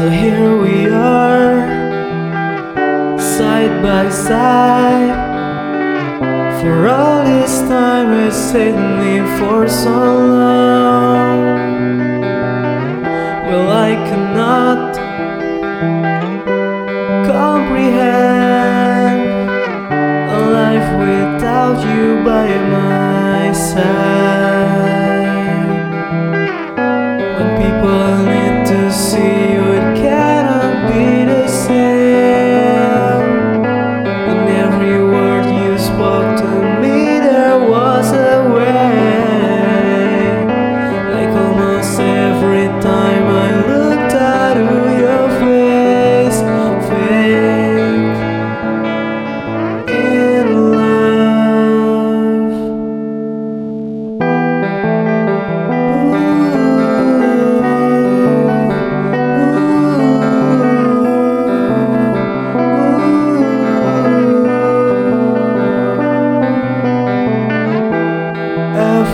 we are side by side. For all this time, it's taken me for so long. Well, I cannot comprehend a life without you by my side.